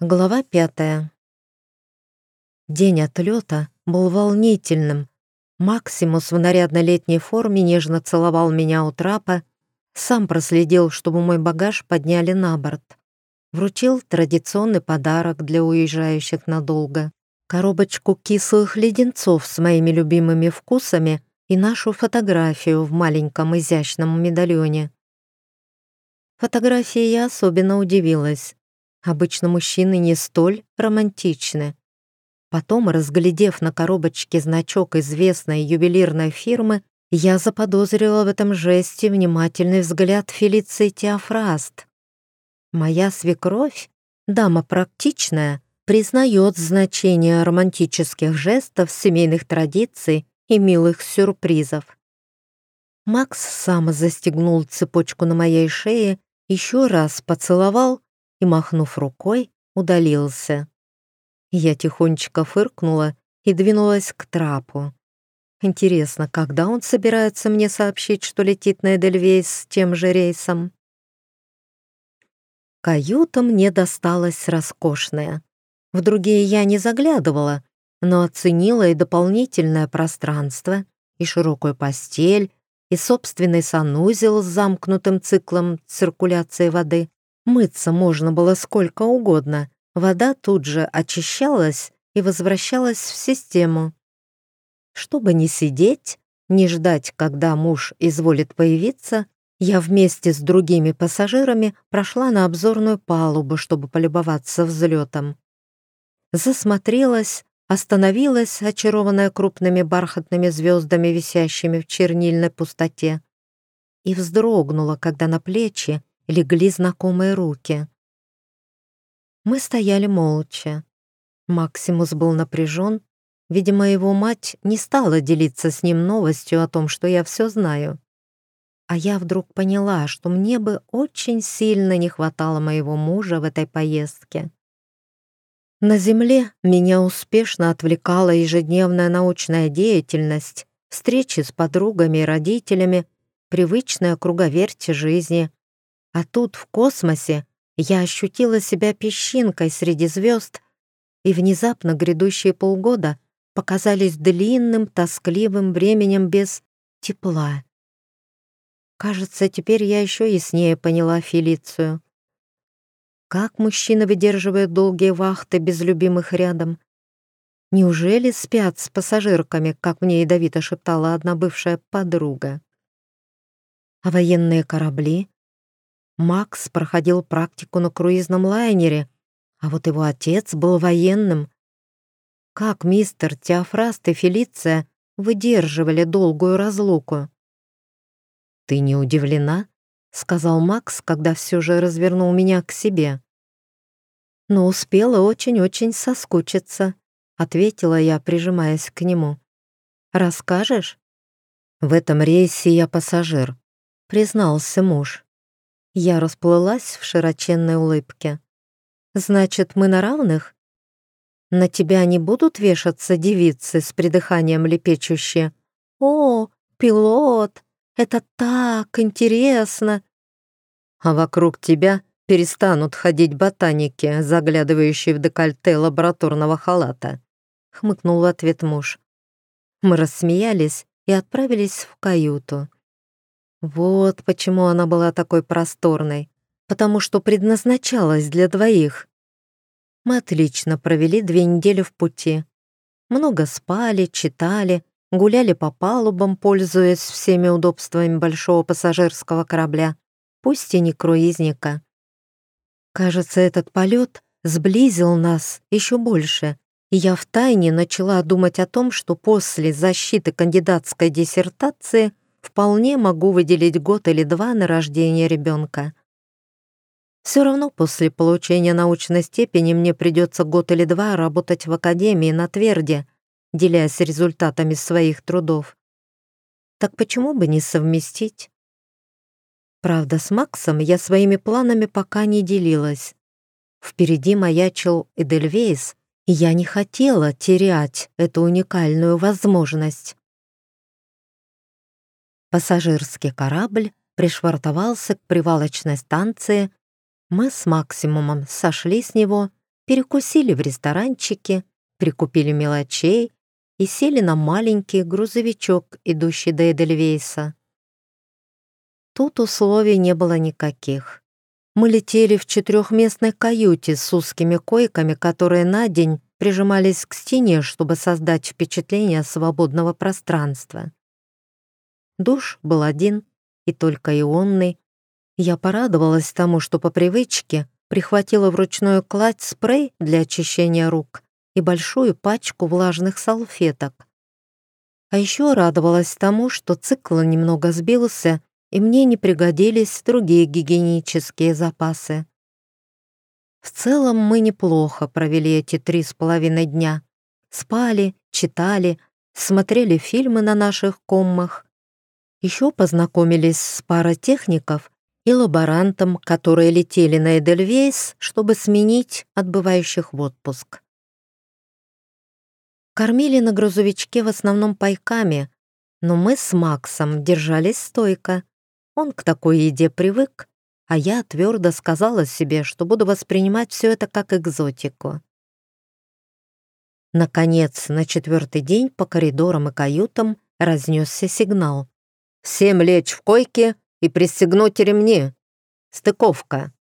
Глава пятая. День отлета был волнительным. Максимус в нарядной летней форме нежно целовал меня у трапа, сам проследил, чтобы мой багаж подняли на борт. Вручил традиционный подарок для уезжающих надолго. Коробочку кислых леденцов с моими любимыми вкусами и нашу фотографию в маленьком изящном медальоне. Фотографии я особенно удивилась. Обычно мужчины не столь романтичны. Потом, разглядев на коробочке значок известной ювелирной фирмы, я заподозрила в этом жесте внимательный взгляд Фелиции Теофраст. Моя свекровь, дама практичная, признает значение романтических жестов, семейных традиций и милых сюрпризов. Макс сам застегнул цепочку на моей шее, еще раз поцеловал и, махнув рукой, удалился. Я тихонечко фыркнула и двинулась к трапу. Интересно, когда он собирается мне сообщить, что летит на Эдельвейс с тем же рейсом? Каюта мне досталась роскошная. В другие я не заглядывала, но оценила и дополнительное пространство, и широкую постель, и собственный санузел с замкнутым циклом циркуляции воды. Мыться можно было сколько угодно. Вода тут же очищалась и возвращалась в систему. Чтобы не сидеть, не ждать, когда муж изволит появиться, я вместе с другими пассажирами прошла на обзорную палубу, чтобы полюбоваться взлетом. Засмотрелась, остановилась, очарованная крупными бархатными звездами, висящими в чернильной пустоте, и вздрогнула, когда на плечи легли знакомые руки. Мы стояли молча. Максимус был напряжен. Видимо, его мать не стала делиться с ним новостью о том, что я все знаю. А я вдруг поняла, что мне бы очень сильно не хватало моего мужа в этой поездке. На Земле меня успешно отвлекала ежедневная научная деятельность, встречи с подругами и родителями, привычная круговерть жизни, а тут, в космосе, я ощутила себя песчинкой среди звезд, и внезапно грядущие полгода показались длинным, тоскливым временем без тепла. Кажется, теперь я еще яснее поняла Фелицию. Как мужчина выдерживает долгие вахты без любимых рядом? Неужели спят с пассажирками, как мне ядовито шептала одна бывшая подруга? А военные корабли? Макс проходил практику на круизном лайнере, а вот его отец был военным. Как мистер Теофраст и Фелиция выдерживали долгую разлуку? «Ты не удивлена?» — сказал Макс, когда все же развернул меня к себе. «Но успела очень-очень соскучиться», — ответила я, прижимаясь к нему. «Расскажешь?» «В этом рейсе я пассажир», — признался муж. Я расплылась в широченной улыбке. «Значит, мы на равных? На тебя не будут вешаться девицы с придыханием лепечущие? О, пилот, это так интересно!» «А вокруг тебя перестанут ходить ботаники, заглядывающие в декольте лабораторного халата», — хмыкнул в ответ муж. Мы рассмеялись и отправились в каюту. Вот почему она была такой просторной. Потому что предназначалась для двоих. Мы отлично провели две недели в пути. Много спали, читали, гуляли по палубам, пользуясь всеми удобствами большого пассажирского корабля, пусть и не круизника. Кажется, этот полет сблизил нас еще больше, и я втайне начала думать о том, что после защиты кандидатской диссертации вполне могу выделить год или два на рождение ребенка. Все равно после получения научной степени мне придется год или два работать в академии на тверде, делясь результатами своих трудов. Так почему бы не совместить? Правда, с Максом я своими планами пока не делилась. Впереди маячил Эдельвейс, и я не хотела терять эту уникальную возможность. Пассажирский корабль пришвартовался к привалочной станции. Мы с Максимумом сошли с него перекусили в ресторанчике, прикупили мелочей и сели на маленький грузовичок, идущий до Эдельвейса. Тут условий не было никаких. Мы летели в четырехместной каюте с узкими койками, которые на день прижимались к стене, чтобы создать впечатление свободного пространства. Душ был один, и только ионный. Я порадовалась тому, что по привычке прихватила вручную кладь спрей для очищения рук и большую пачку влажных салфеток. А еще радовалась тому, что цикл немного сбился, и мне не пригодились другие гигиенические запасы. В целом мы неплохо провели эти три с половиной дня. Спали, читали, смотрели фильмы на наших коммах. Еще познакомились с паротехников и лаборантом, которые летели на Эдельвейс, чтобы сменить отбывающих в отпуск. Кормили на грузовичке в основном пайками, но мы с Максом держались стойко. Он к такой еде привык, а я твердо сказала себе, что буду воспринимать все это как экзотику. Наконец, на четвертый день по коридорам и каютам разнесся сигнал. «Всем лечь в койке и пристегнуть ремни! Стыковка!»